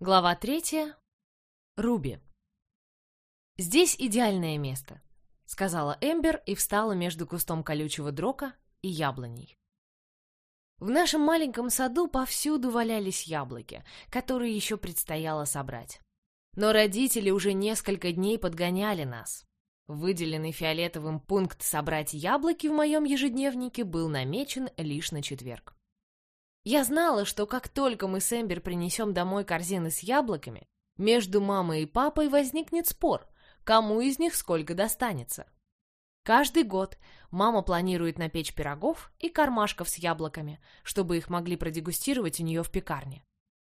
Глава третья. Руби. «Здесь идеальное место», — сказала Эмбер и встала между кустом колючего дрока и яблоней. В нашем маленьком саду повсюду валялись яблоки, которые еще предстояло собрать. Но родители уже несколько дней подгоняли нас. Выделенный фиолетовым пункт «Собрать яблоки» в моем ежедневнике был намечен лишь на четверг. Я знала, что как только мы с Эмбер принесем домой корзины с яблоками, между мамой и папой возникнет спор, кому из них сколько достанется. Каждый год мама планирует напечь пирогов и кармашков с яблоками, чтобы их могли продегустировать у нее в пекарне.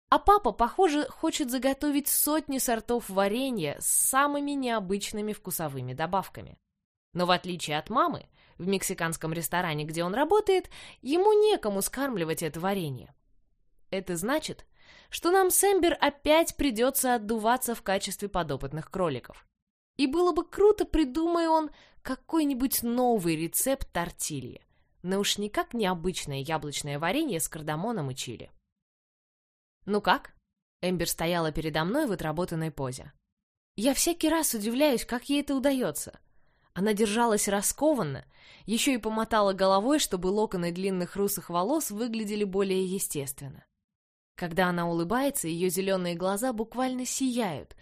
А папа, похоже, хочет заготовить сотни сортов варенья с самыми необычными вкусовыми добавками. Но в отличие от мамы, в мексиканском ресторане, где он работает, ему некому скармливать это варенье. Это значит, что нам с Эмбер опять придется отдуваться в качестве подопытных кроликов. И было бы круто, придумай он какой-нибудь новый рецепт тортильи, но уж никак необычное яблочное варенье с кардамоном и чили. «Ну как?» Эмбер стояла передо мной в отработанной позе. Я всякий раз удивляюсь, как ей это удается. Она держалась раскованно, еще и помотала головой, чтобы локоны длинных русых волос выглядели более естественно. Когда она улыбается, ее зеленые глаза буквально сияют,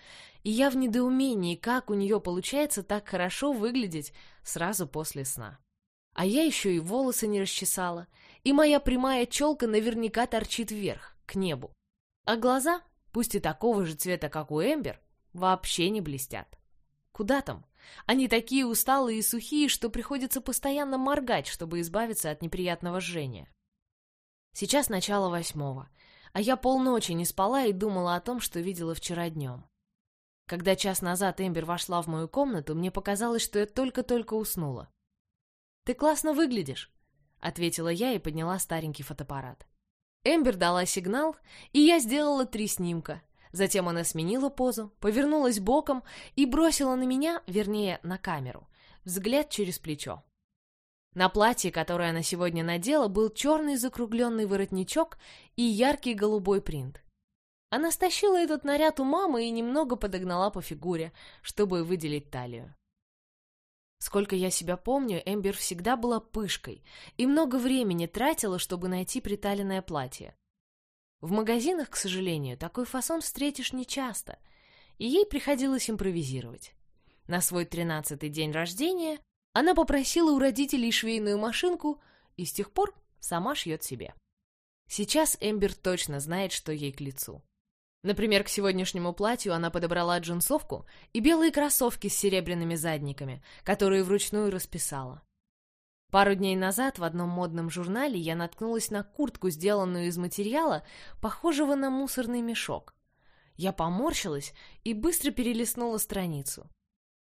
и я в недоумении, как у нее получается так хорошо выглядеть сразу после сна. А я еще и волосы не расчесала, и моя прямая челка наверняка торчит вверх, к небу. А глаза, пусть и такого же цвета, как у Эмбер, вообще не блестят. Куда там? Они такие усталые и сухие, что приходится постоянно моргать, чтобы избавиться от неприятного жжения. Сейчас начало восьмого, а я полночи не спала и думала о том, что видела вчера днем. Когда час назад Эмбер вошла в мою комнату, мне показалось, что я только-только уснула. «Ты классно выглядишь», — ответила я и подняла старенький фотоаппарат. Эмбер дала сигнал, и я сделала три снимка, Затем она сменила позу, повернулась боком и бросила на меня, вернее, на камеру, взгляд через плечо. На платье, которое она сегодня надела, был черный закругленный воротничок и яркий голубой принт. Она стащила этот наряд у мамы и немного подогнала по фигуре, чтобы выделить талию. Сколько я себя помню, Эмбер всегда была пышкой и много времени тратила, чтобы найти приталенное платье. В магазинах, к сожалению, такой фасон встретишь нечасто, и ей приходилось импровизировать. На свой тринадцатый день рождения она попросила у родителей швейную машинку и с тех пор сама шьет себе. Сейчас Эмбер точно знает, что ей к лицу. Например, к сегодняшнему платью она подобрала джинсовку и белые кроссовки с серебряными задниками, которые вручную расписала. Пару дней назад в одном модном журнале я наткнулась на куртку, сделанную из материала, похожего на мусорный мешок. Я поморщилась и быстро перелистнула страницу.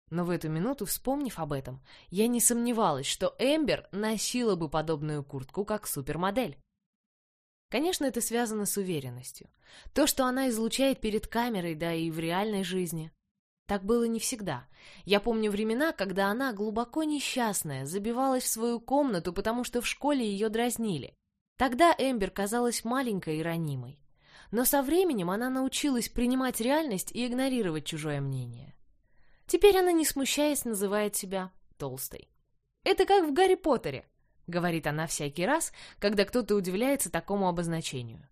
Но в эту минуту, вспомнив об этом, я не сомневалась, что Эмбер носила бы подобную куртку как супермодель. Конечно, это связано с уверенностью. То, что она излучает перед камерой, да и в реальной жизни. Так было не всегда. Я помню времена, когда она, глубоко несчастная, забивалась в свою комнату, потому что в школе ее дразнили. Тогда Эмбер казалась маленькой и ранимой. Но со временем она научилась принимать реальность и игнорировать чужое мнение. Теперь она, не смущаясь, называет себя толстой. «Это как в Гарри Поттере», — говорит она всякий раз, когда кто-то удивляется такому обозначению.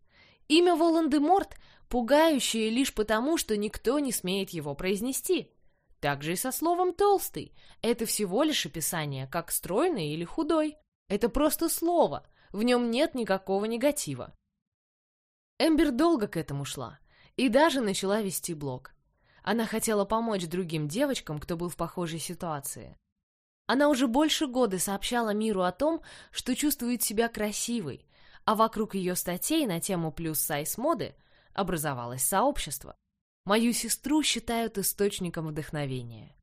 Имя Волан-де-Морт пугающее лишь потому, что никто не смеет его произнести. Так же и со словом «толстый». Это всего лишь описание, как стройный или худой. Это просто слово, в нем нет никакого негатива. Эмбер долго к этому шла и даже начала вести блог. Она хотела помочь другим девочкам, кто был в похожей ситуации. Она уже больше года сообщала миру о том, что чувствует себя красивой, а вокруг ее статей на тему плюс-сайз моды образовалось сообщество. Мою сестру считают источником вдохновения.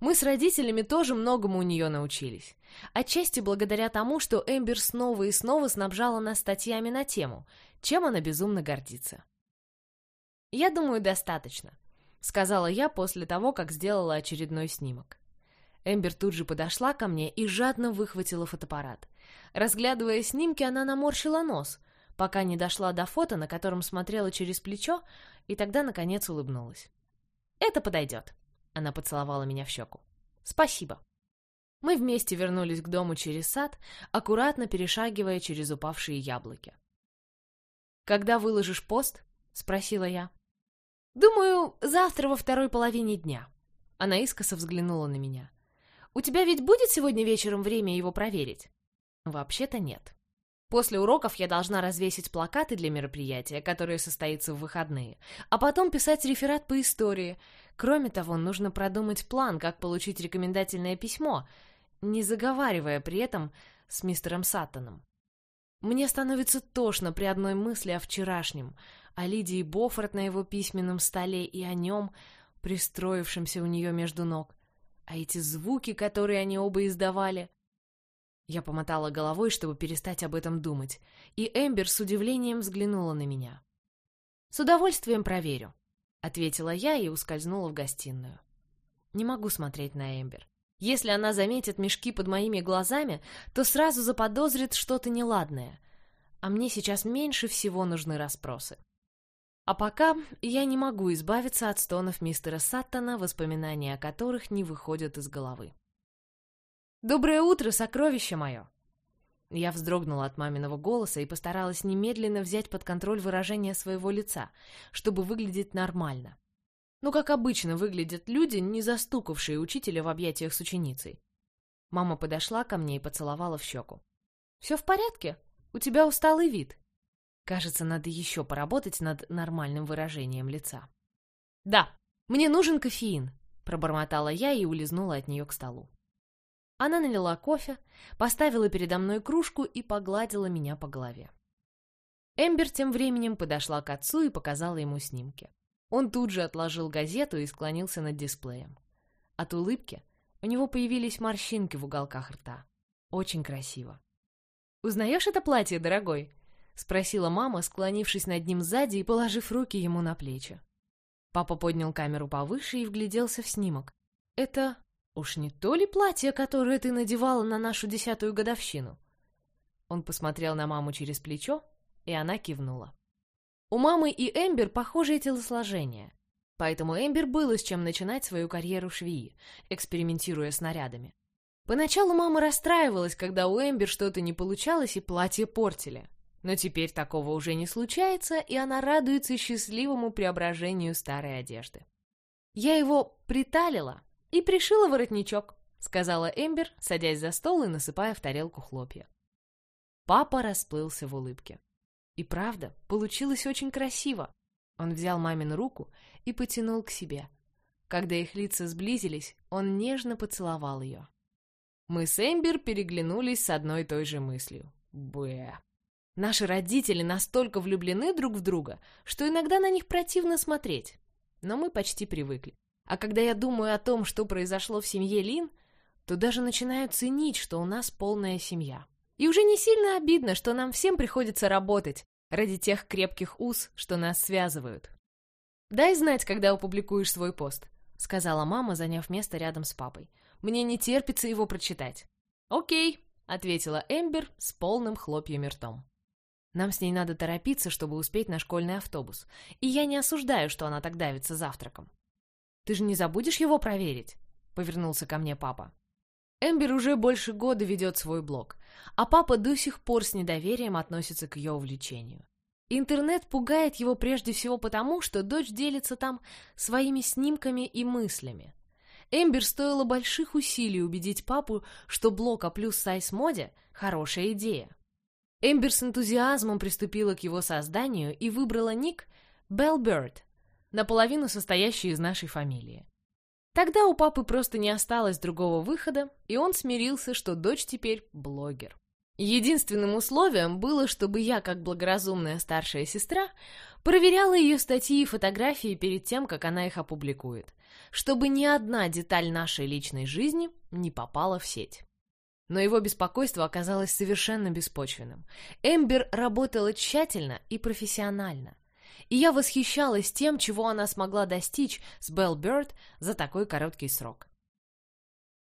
Мы с родителями тоже многому у нее научились. Отчасти благодаря тому, что Эмбер снова и снова снабжала нас статьями на тему, чем она безумно гордится. «Я думаю, достаточно», — сказала я после того, как сделала очередной снимок. Эмбер тут же подошла ко мне и жадно выхватила фотоаппарат. Разглядывая снимки, она наморщила нос, пока не дошла до фото, на котором смотрела через плечо, и тогда, наконец, улыбнулась. «Это подойдет», — она поцеловала меня в щеку. «Спасибо». Мы вместе вернулись к дому через сад, аккуратно перешагивая через упавшие яблоки. «Когда выложишь пост?» — спросила я. «Думаю, завтра во второй половине дня». Она искоса взглянула на меня. «У тебя ведь будет сегодня вечером время его проверить?» «Вообще-то нет. После уроков я должна развесить плакаты для мероприятия, которое состоится в выходные, а потом писать реферат по истории. Кроме того, нужно продумать план, как получить рекомендательное письмо, не заговаривая при этом с мистером Саттоном. Мне становится тошно при одной мысли о вчерашнем, о Лидии Боффорд на его письменном столе и о нем, пристроившемся у нее между ног. А эти звуки, которые они оба издавали... Я помотала головой, чтобы перестать об этом думать, и Эмбер с удивлением взглянула на меня. «С удовольствием проверю», — ответила я и ускользнула в гостиную. Не могу смотреть на Эмбер. Если она заметит мешки под моими глазами, то сразу заподозрит что-то неладное. А мне сейчас меньше всего нужны расспросы. А пока я не могу избавиться от стонов мистера Саттона, воспоминания о которых не выходят из головы. «Доброе утро, сокровище мое!» Я вздрогнула от маминого голоса и постаралась немедленно взять под контроль выражение своего лица, чтобы выглядеть нормально. Ну, как обычно выглядят люди, не застукавшие учителя в объятиях с ученицей. Мама подошла ко мне и поцеловала в щеку. «Все в порядке? У тебя усталый вид». Кажется, надо еще поработать над нормальным выражением лица. «Да, мне нужен кофеин», — пробормотала я и улизнула от нее к столу. Она налила кофе, поставила передо мной кружку и погладила меня по голове. Эмбер тем временем подошла к отцу и показала ему снимки. Он тут же отложил газету и склонился над дисплеем. От улыбки у него появились морщинки в уголках рта. Очень красиво. «Узнаешь это платье, дорогой?» — спросила мама, склонившись над ним сзади и положив руки ему на плечи. Папа поднял камеру повыше и вгляделся в снимок. «Это уж не то ли платье, которое ты надевала на нашу десятую годовщину?» Он посмотрел на маму через плечо, и она кивнула. У мамы и Эмбер похожее телосложение, поэтому Эмбер было с чем начинать свою карьеру швеи, экспериментируя с нарядами. Поначалу мама расстраивалась, когда у Эмбер что-то не получалось и платье портили. Но теперь такого уже не случается, и она радуется счастливому преображению старой одежды. «Я его приталила и пришила воротничок», — сказала Эмбер, садясь за стол и насыпая в тарелку хлопья. Папа расплылся в улыбке. И правда, получилось очень красиво. Он взял мамину руку и потянул к себе. Когда их лица сблизились, он нежно поцеловал ее. Мы с Эмбер переглянулись с одной и той же мыслью. Бэ. Наши родители настолько влюблены друг в друга, что иногда на них противно смотреть. Но мы почти привыкли. А когда я думаю о том, что произошло в семье Лин, то даже начинаю ценить, что у нас полная семья. И уже не сильно обидно, что нам всем приходится работать ради тех крепких уз, что нас связывают. «Дай знать, когда опубликуешь свой пост», — сказала мама, заняв место рядом с папой. «Мне не терпится его прочитать». «Окей», — ответила Эмбер с полным хлопьями ртом. «Нам с ней надо торопиться, чтобы успеть на школьный автобус, и я не осуждаю, что она так давится завтраком». «Ты же не забудешь его проверить?» — повернулся ко мне папа. Эмбер уже больше года ведет свой блог, а папа до сих пор с недоверием относится к ее увлечению. Интернет пугает его прежде всего потому, что дочь делится там своими снимками и мыслями. Эмбер стоило больших усилий убедить папу, что блог о плюс-сайз-моде – хорошая идея. Эмбер с энтузиазмом приступила к его созданию и выбрала ник Bell Bird, наполовину состоящий из нашей фамилии. Тогда у папы просто не осталось другого выхода, и он смирился, что дочь теперь блогер. Единственным условием было, чтобы я, как благоразумная старшая сестра, проверяла ее статьи и фотографии перед тем, как она их опубликует, чтобы ни одна деталь нашей личной жизни не попала в сеть. Но его беспокойство оказалось совершенно беспочвенным. Эмбер работала тщательно и профессионально и я восхищалась тем, чего она смогла достичь с Белл Бёрд за такой короткий срок.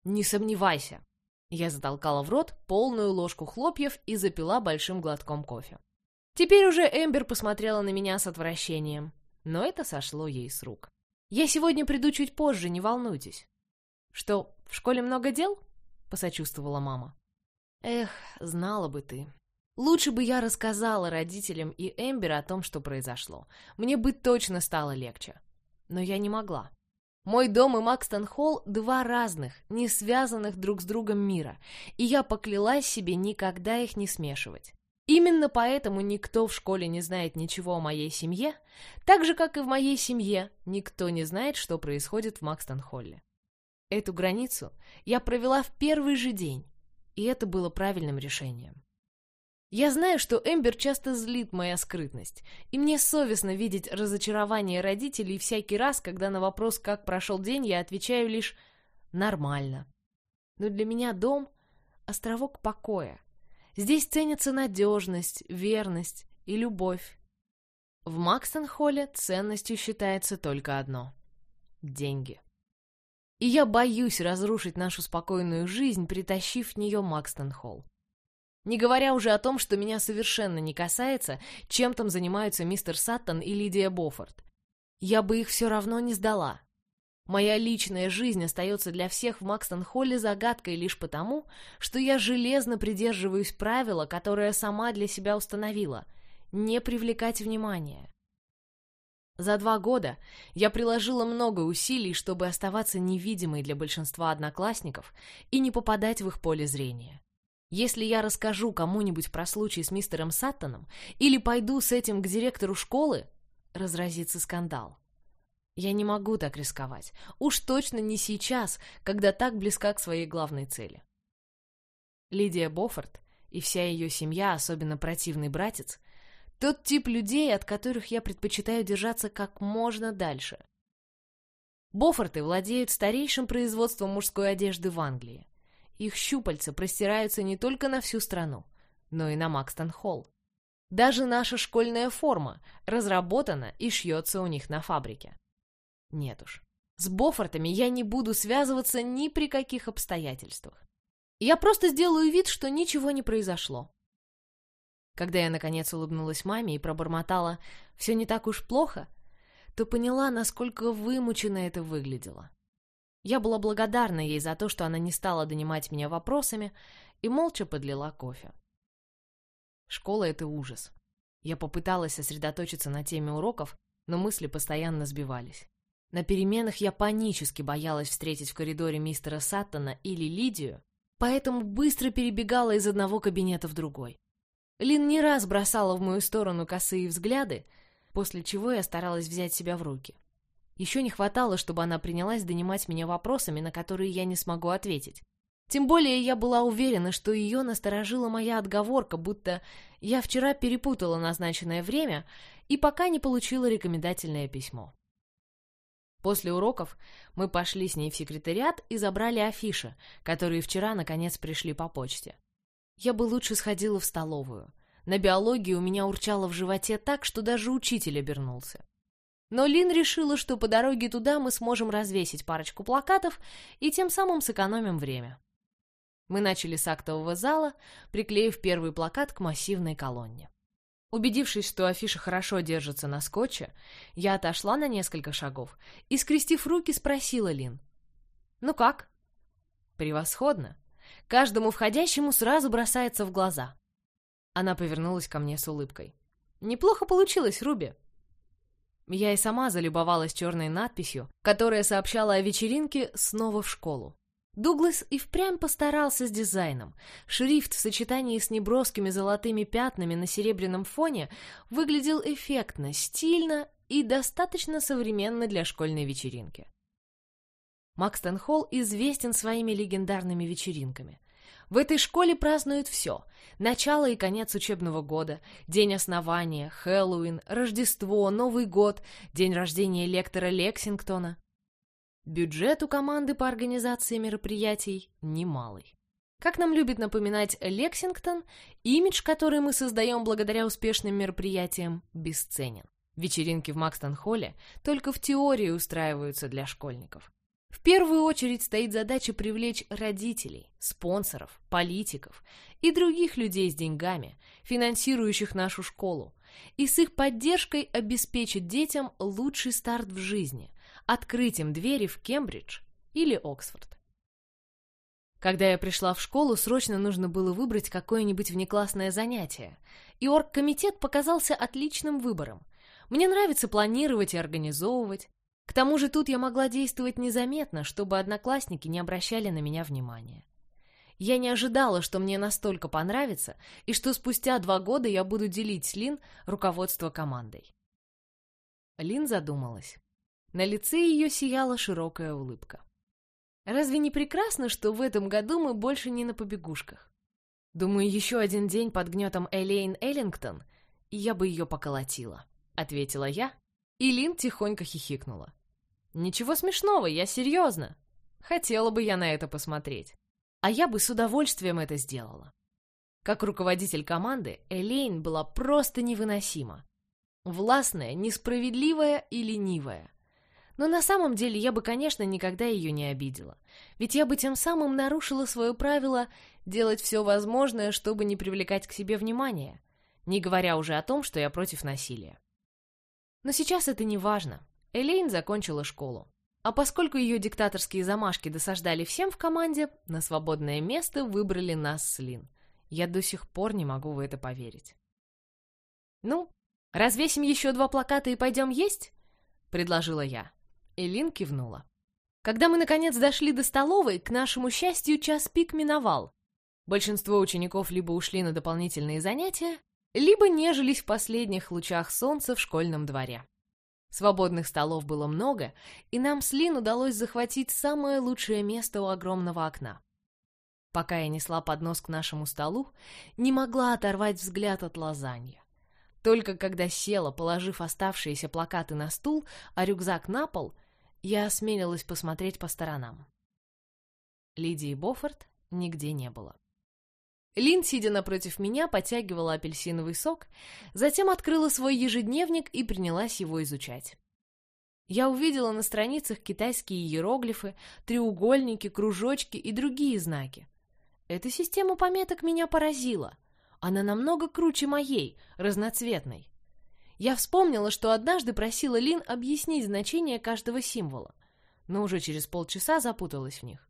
«Не сомневайся!» Я затолкала в рот полную ложку хлопьев и запила большим глотком кофе. Теперь уже Эмбер посмотрела на меня с отвращением, но это сошло ей с рук. «Я сегодня приду чуть позже, не волнуйтесь». «Что, в школе много дел?» — посочувствовала мама. «Эх, знала бы ты. Лучше бы я рассказала родителям и Эмбер о том, что произошло. Мне бы точно стало легче. Но я не могла. Мой дом и Макстон Холл — два разных, не связанных друг с другом мира, и я поклялась себе никогда их не смешивать. Именно поэтому никто в школе не знает ничего о моей семье, так же, как и в моей семье никто не знает, что происходит в Макстон-Холле. Эту границу я провела в первый же день, и это было правильным решением. Я знаю, что Эмбер часто злит моя скрытность, и мне совестно видеть разочарование родителей всякий раз, когда на вопрос, как прошел день, я отвечаю лишь «нормально». Но для меня дом — островок покоя, Здесь ценятся надежность, верность и любовь. В Макстон-холле ценностью считается только одно — деньги. И я боюсь разрушить нашу спокойную жизнь, притащив в нее Макстон-холл. Не говоря уже о том, что меня совершенно не касается, чем там занимаются мистер Саттон и Лидия Боффорд. Я бы их все равно не сдала. Моя личная жизнь остается для всех в Макстон-Холле загадкой лишь потому, что я железно придерживаюсь правила, которое сама для себя установила — не привлекать внимания. За два года я приложила много усилий, чтобы оставаться невидимой для большинства одноклассников и не попадать в их поле зрения. Если я расскажу кому-нибудь про случай с мистером Саттоном или пойду с этим к директору школы, разразится скандал. Я не могу так рисковать. Уж точно не сейчас, когда так близка к своей главной цели. Лидия Боффорд и вся ее семья, особенно противный братец, тот тип людей, от которых я предпочитаю держаться как можно дальше. Боффорты владеют старейшим производством мужской одежды в Англии. Их щупальца простираются не только на всю страну, но и на Макстон-Холл. Даже наша школьная форма разработана и шьется у них на фабрике. Нет уж. С Бофортами я не буду связываться ни при каких обстоятельствах. Я просто сделаю вид, что ничего не произошло. Когда я, наконец, улыбнулась маме и пробормотала «все не так уж плохо», то поняла, насколько вымученно это выглядело. Я была благодарна ей за то, что она не стала донимать меня вопросами и молча подлила кофе. Школа — это ужас. Я попыталась сосредоточиться на теме уроков, но мысли постоянно сбивались. На переменах я панически боялась встретить в коридоре мистера Саттона или Лидию, поэтому быстро перебегала из одного кабинета в другой. Лин не раз бросала в мою сторону косые взгляды, после чего я старалась взять себя в руки. Еще не хватало, чтобы она принялась донимать меня вопросами, на которые я не смогу ответить. Тем более я была уверена, что ее насторожила моя отговорка, будто я вчера перепутала назначенное время и пока не получила рекомендательное письмо. После уроков мы пошли с ней в секретариат и забрали афиши, которые вчера, наконец, пришли по почте. Я бы лучше сходила в столовую. На биологии у меня урчало в животе так, что даже учитель обернулся. Но Лин решила, что по дороге туда мы сможем развесить парочку плакатов и тем самым сэкономим время. Мы начали с актового зала, приклеив первый плакат к массивной колонне. Убедившись, что афиша хорошо держится на скотче, я отошла на несколько шагов и, скрестив руки, спросила Лин. «Ну как?» «Превосходно. Каждому входящему сразу бросается в глаза». Она повернулась ко мне с улыбкой. «Неплохо получилось, Руби». Я и сама залюбовалась черной надписью, которая сообщала о вечеринке «Снова в школу». Дуглас и впрямь постарался с дизайном. Шрифт в сочетании с неброскими золотыми пятнами на серебряном фоне выглядел эффектно, стильно и достаточно современно для школьной вечеринки. Макстон Холл известен своими легендарными вечеринками. В этой школе празднуют все – начало и конец учебного года, день основания, Хэллоуин, Рождество, Новый год, день рождения лектора Лексингтона. Бюджет у команды по организации мероприятий немалый. Как нам любит напоминать Лексингтон, имидж, который мы создаем благодаря успешным мероприятиям, бесценен. Вечеринки в Макстон-холле только в теории устраиваются для школьников. В первую очередь стоит задача привлечь родителей, спонсоров, политиков и других людей с деньгами, финансирующих нашу школу, и с их поддержкой обеспечить детям лучший старт в жизни, открыть им двери в Кембридж или Оксфорд. Когда я пришла в школу, срочно нужно было выбрать какое-нибудь внеклассное занятие, и оргкомитет показался отличным выбором. Мне нравится планировать и организовывать. К тому же тут я могла действовать незаметно, чтобы одноклассники не обращали на меня внимания. Я не ожидала, что мне настолько понравится, и что спустя два года я буду делить с Лин руководство командой. Лин задумалась. На лице ее сияла широкая улыбка. Разве не прекрасно, что в этом году мы больше не на побегушках? Думаю, еще один день под гнетом Элейн Эллингтон, и я бы ее поколотила, — ответила я, и Лин тихонько хихикнула. Ничего смешного, я серьезно. Хотела бы я на это посмотреть. А я бы с удовольствием это сделала. Как руководитель команды, Элейн была просто невыносима. Властная, несправедливая и ленивая. Но на самом деле я бы, конечно, никогда ее не обидела. Ведь я бы тем самым нарушила свое правило делать все возможное, чтобы не привлекать к себе внимания, не говоря уже о том, что я против насилия. Но сейчас это не важно. Элейн закончила школу. А поскольку ее диктаторские замашки досаждали всем в команде, на свободное место выбрали нас с Лин. Я до сих пор не могу в это поверить. «Ну, развесим еще два плаката и пойдем есть?» — предложила я. Элин кивнула. Когда мы, наконец, дошли до столовой, к нашему счастью, час пик миновал. Большинство учеников либо ушли на дополнительные занятия, либо нежились в последних лучах солнца в школьном дворе. Свободных столов было много, и нам с Лин удалось захватить самое лучшее место у огромного окна. Пока я несла поднос к нашему столу, не могла оторвать взгляд от лазанья. Только когда села, положив оставшиеся плакаты на стул, а рюкзак на пол — я осмелилась посмотреть по сторонам. Лидии Боффорд нигде не было. Лин, сидя напротив меня, потягивала апельсиновый сок, затем открыла свой ежедневник и принялась его изучать. Я увидела на страницах китайские иероглифы, треугольники, кружочки и другие знаки. Эта система пометок меня поразила. Она намного круче моей, разноцветной. Я вспомнила, что однажды просила Лин объяснить значение каждого символа, но уже через полчаса запуталась в них.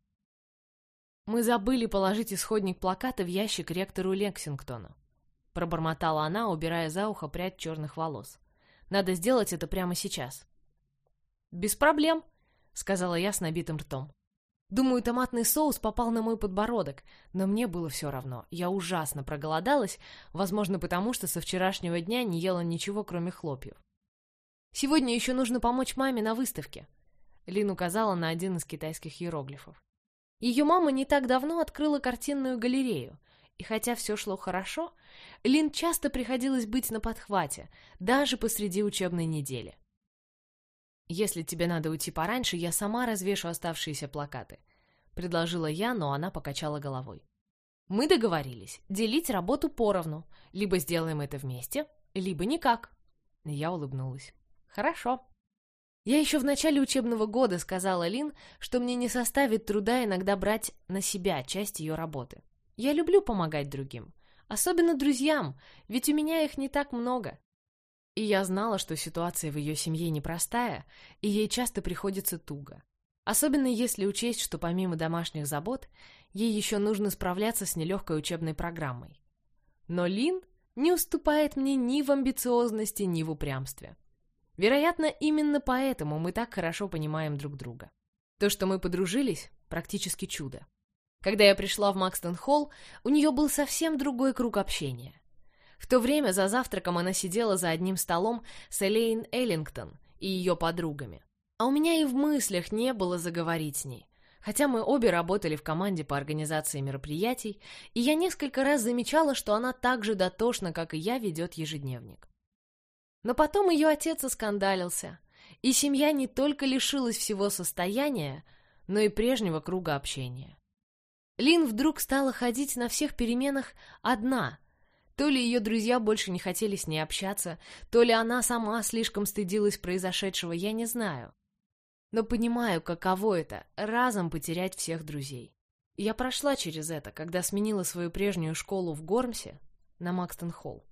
«Мы забыли положить исходник плаката в ящик ректору Лексингтону», пробормотала она, убирая за ухо прядь черных волос. «Надо сделать это прямо сейчас». «Без проблем», — сказала я с набитым ртом. Думаю, томатный соус попал на мой подбородок, но мне было все равно. Я ужасно проголодалась, возможно, потому что со вчерашнего дня не ела ничего, кроме хлопьев. Сегодня еще нужно помочь маме на выставке. Лин указала на один из китайских иероглифов. Ее мама не так давно открыла картинную галерею, и хотя все шло хорошо, Лин часто приходилось быть на подхвате, даже посреди учебной недели. «Если тебе надо уйти пораньше, я сама развешу оставшиеся плакаты», — предложила я, но она покачала головой. «Мы договорились делить работу поровну. Либо сделаем это вместе, либо никак». Я улыбнулась. «Хорошо». Я еще в начале учебного года сказала Лин, что мне не составит труда иногда брать на себя часть ее работы. Я люблю помогать другим, особенно друзьям, ведь у меня их не так много. И я знала, что ситуация в ее семье непростая, и ей часто приходится туго. Особенно если учесть, что помимо домашних забот, ей еще нужно справляться с нелегкой учебной программой. Но Лин не уступает мне ни в амбициозности, ни в упрямстве. Вероятно, именно поэтому мы так хорошо понимаем друг друга. То, что мы подружились, практически чудо. Когда я пришла в Макстон-Холл, у нее был совсем другой круг общения. В то время за завтраком она сидела за одним столом с Элейн Эллингтон и ее подругами. А у меня и в мыслях не было заговорить с ней. Хотя мы обе работали в команде по организации мероприятий, и я несколько раз замечала, что она так же дотошна, как и я, ведет ежедневник. Но потом ее отец оскандалился, и семья не только лишилась всего состояния, но и прежнего круга общения. Лин вдруг стала ходить на всех переменах одна, то ли ее друзья больше не хотели с ней общаться, то ли она сама слишком стыдилась произошедшего, я не знаю. но понимаю, каково это — разом потерять всех друзей. Я прошла через это, когда сменила свою прежнюю школу в Гормсе на Макстон-Холл.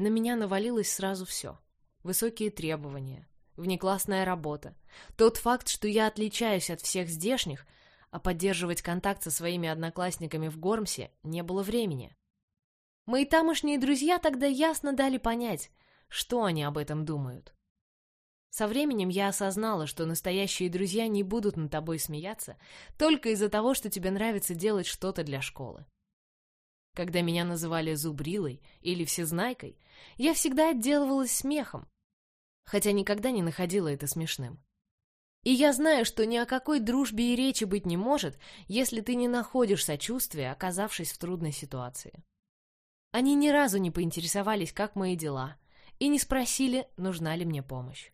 На меня навалилось сразу все. Высокие требования, внеклассная работа, тот факт, что я отличаюсь от всех здешних, а поддерживать контакт со своими одноклассниками в Гормсе не было времени. Мои тамошние друзья тогда ясно дали понять, что они об этом думают. Со временем я осознала, что настоящие друзья не будут над тобой смеяться только из-за того, что тебе нравится делать что-то для школы. Когда меня называли зубрилой или всезнайкой, я всегда отделывалась смехом, хотя никогда не находила это смешным. И я знаю, что ни о какой дружбе и речи быть не может, если ты не находишь сочувствия, оказавшись в трудной ситуации. Они ни разу не поинтересовались, как мои дела, и не спросили, нужна ли мне помощь.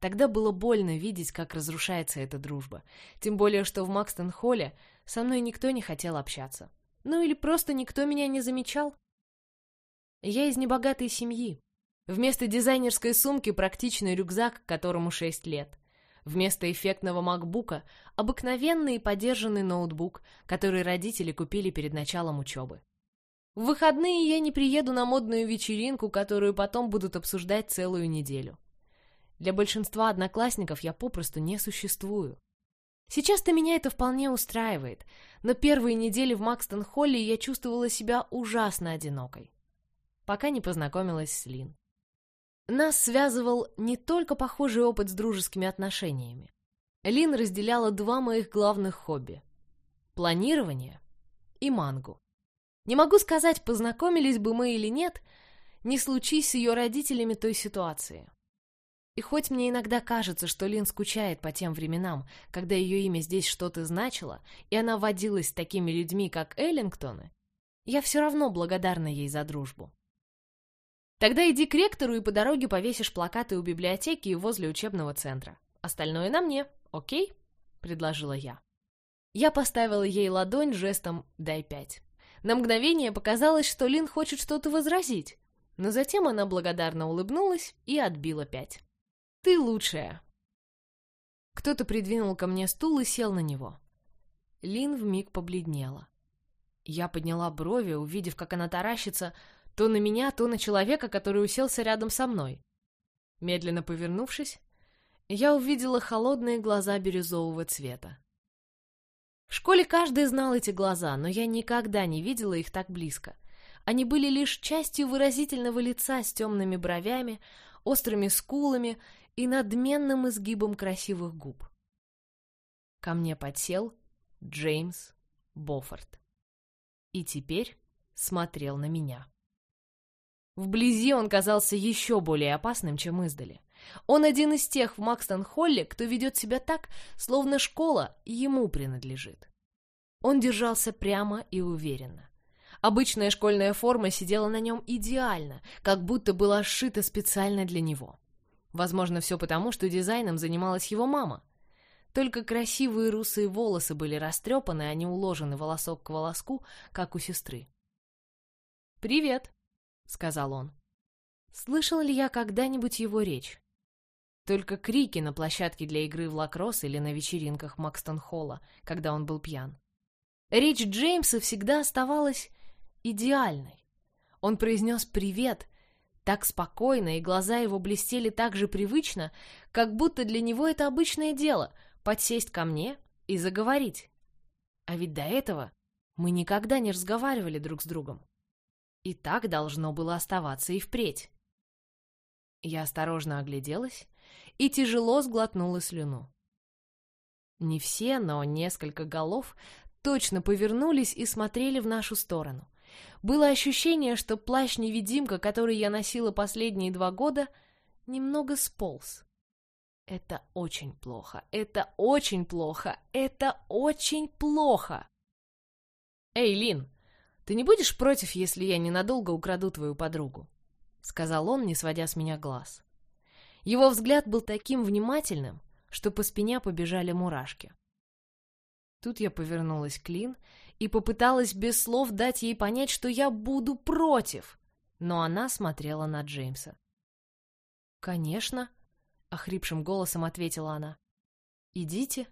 Тогда было больно видеть, как разрушается эта дружба. Тем более, что в Макстон-Холле со мной никто не хотел общаться. Ну или просто никто меня не замечал. Я из небогатой семьи. Вместо дизайнерской сумки практичный рюкзак, которому 6 лет. Вместо эффектного макбука обыкновенный и подержанный ноутбук, который родители купили перед началом учебы. В выходные я не приеду на модную вечеринку, которую потом будут обсуждать целую неделю. Для большинства одноклассников я попросту не существую. Сейчас-то меня это вполне устраивает, но первые недели в Макстон-Холле я чувствовала себя ужасно одинокой. Пока не познакомилась с Лин. Нас связывал не только похожий опыт с дружескими отношениями. Лин разделяла два моих главных хобби — планирование и мангу. Не могу сказать, познакомились бы мы или нет, не случись с ее родителями той ситуации. И хоть мне иногда кажется, что Лин скучает по тем временам, когда ее имя здесь что-то значило, и она водилась с такими людьми, как Эллингтоны, я все равно благодарна ей за дружбу. Тогда иди к ректору и по дороге повесишь плакаты у библиотеки и возле учебного центра. Остальное на мне, окей? предложила я. Я поставила ей ладонь жестом «дай пять». На мгновение показалось, что Лин хочет что-то возразить, но затем она благодарно улыбнулась и отбила пять. Ты лучшая!» Кто-то придвинул ко мне стул и сел на него. Лин вмиг побледнела. Я подняла брови, увидев, как она таращится то на меня, то на человека, который уселся рядом со мной. Медленно повернувшись, я увидела холодные глаза бирюзового цвета. В школе каждый знал эти глаза, но я никогда не видела их так близко. Они были лишь частью выразительного лица с темными бровями, острыми скулами и надменным изгибом красивых губ. Ко мне подсел Джеймс Боффорд. И теперь смотрел на меня. Вблизи он казался еще более опасным, чем издали. Он один из тех в Макстон-Холле, кто ведет себя так, словно школа ему принадлежит. Он держался прямо и уверенно. Обычная школьная форма сидела на нем идеально, как будто была сшита специально для него. Возможно, все потому, что дизайном занималась его мама. Только красивые русые волосы были растрепаны, а не уложены волосок к волоску, как у сестры. «Привет», — сказал он. Слышал ли я когда-нибудь его речь? Только крики на площадке для игры в лакросс или на вечеринках Макстон-Холла, когда он был пьян. Речь Джеймса всегда оставалась идеальной. Он произнес «привет», так спокойно, и глаза его блестели так же привычно, как будто для него это обычное дело — подсесть ко мне и заговорить. А ведь до этого мы никогда не разговаривали друг с другом. И так должно было оставаться и впредь. Я осторожно огляделась и тяжело сглотнула слюну. Не все, но несколько голов точно повернулись и смотрели в нашу сторону. Было ощущение, что плащ-невидимка, который я носила последние два года, немного сполз. Это очень плохо, это очень плохо, это очень плохо. Эй, Лин, ты не будешь против, если я ненадолго украду твою подругу? Сказал он, не сводя с меня глаз. Его взгляд был таким внимательным, что по спине побежали мурашки. Тут я повернулась к Лин и попыталась без слов дать ей понять, что я буду против. Но она смотрела на Джеймса. «Конечно», — охрипшим голосом ответила она. Идите.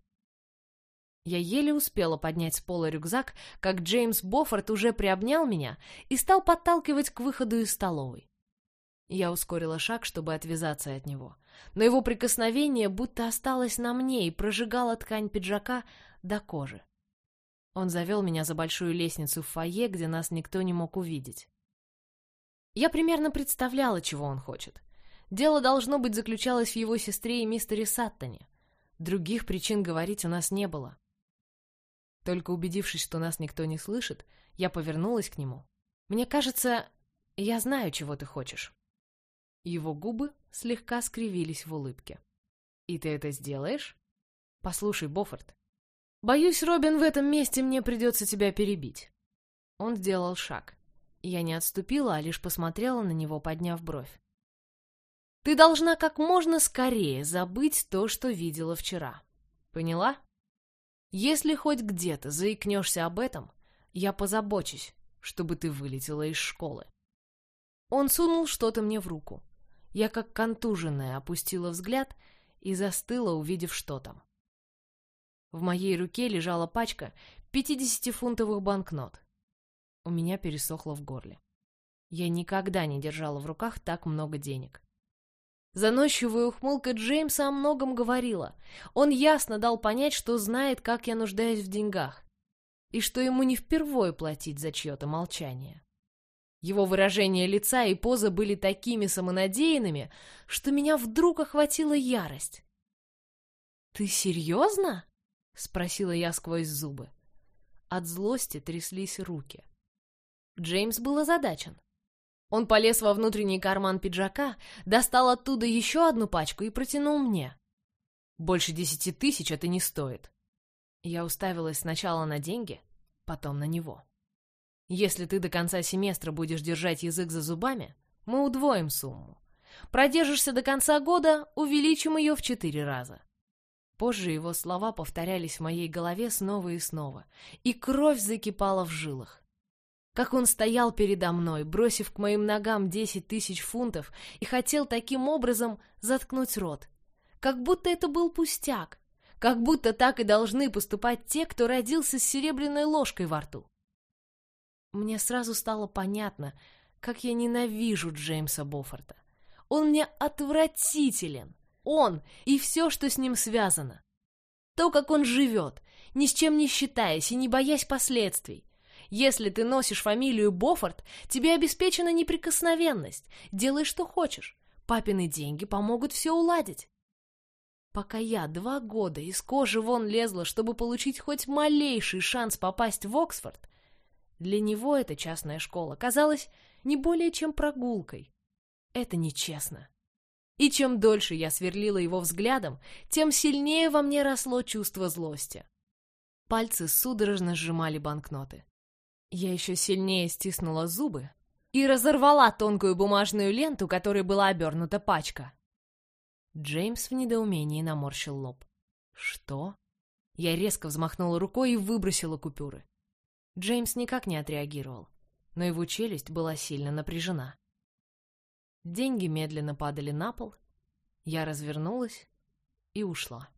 Я еле успела поднять с пола рюкзак, как Джеймс Боффорд уже приобнял меня и стал подталкивать к выходу из столовой. Я ускорила шаг, чтобы отвязаться от него, но его прикосновение будто осталось на мне и прожигало ткань пиджака до кожи. Он завел меня за большую лестницу в фойе, где нас никто не мог увидеть. Я примерно представляла, чего он хочет. Дело, должно быть, заключалось в его сестре и мистере Саттоне. Других причин говорить у нас не было. Только убедившись, что нас никто не слышит, я повернулась к нему. «Мне кажется, я знаю, чего ты хочешь». Его губы слегка скривились в улыбке. «И ты это сделаешь?» «Послушай, Боффорд, боюсь, Робин, в этом месте мне придется тебя перебить». Он сделал шаг. Я не отступила, а лишь посмотрела на него, подняв бровь. «Ты должна как можно скорее забыть то, что видела вчера. Поняла?» Если хоть где-то заикнешься об этом, я позабочусь, чтобы ты вылетела из школы. Он сунул что-то мне в руку. Я, как контуженная, опустила взгляд и застыла, увидев, что там. В моей руке лежала пачка 50-фунтовых банкнот. У меня пересохло в горле. Я никогда не держала в руках так много денег. Заносчивая ухмылка Джеймса о многом говорила. Он ясно дал понять, что знает, как я нуждаюсь в деньгах, и что ему не впервой платить за чье-то молчание. Его выражение лица и поза были такими самонадеянными, что меня вдруг охватила ярость. «Ты серьезно?» — спросила я сквозь зубы. От злости тряслись руки. Джеймс был озадачен. Он полез во внутренний карман пиджака, достал оттуда еще одну пачку и протянул мне. Больше десяти тысяч это не стоит. Я уставилась сначала на деньги, потом на него. Если ты до конца семестра будешь держать язык за зубами, мы удвоим сумму. Продержишься до конца года, увеличим ее в четыре раза. Позже его слова повторялись в моей голове снова и снова, и кровь закипала в жилах как он стоял передо мной, бросив к моим ногам десять тысяч фунтов и хотел таким образом заткнуть рот. Как будто это был пустяк, как будто так и должны поступать те, кто родился с серебряной ложкой во рту. Мне сразу стало понятно, как я ненавижу Джеймса Боффорта. Он мне отвратителен. Он и все, что с ним связано. То, как он живет, ни с чем не считаясь и не боясь последствий. Если ты носишь фамилию Боффорд, тебе обеспечена неприкосновенность. Делай, что хочешь. Папины деньги помогут все уладить. Пока я два года из кожи вон лезла, чтобы получить хоть малейший шанс попасть в Оксфорд, для него эта частная школа казалась не более чем прогулкой. Это нечестно. И чем дольше я сверлила его взглядом, тем сильнее во мне росло чувство злости. Пальцы судорожно сжимали банкноты. Я еще сильнее стиснула зубы и разорвала тонкую бумажную ленту, которой была обернута пачка. Джеймс в недоумении наморщил лоб. «Что?» Я резко взмахнула рукой и выбросила купюры. Джеймс никак не отреагировал, но его челюсть была сильно напряжена. Деньги медленно падали на пол, я развернулась и ушла.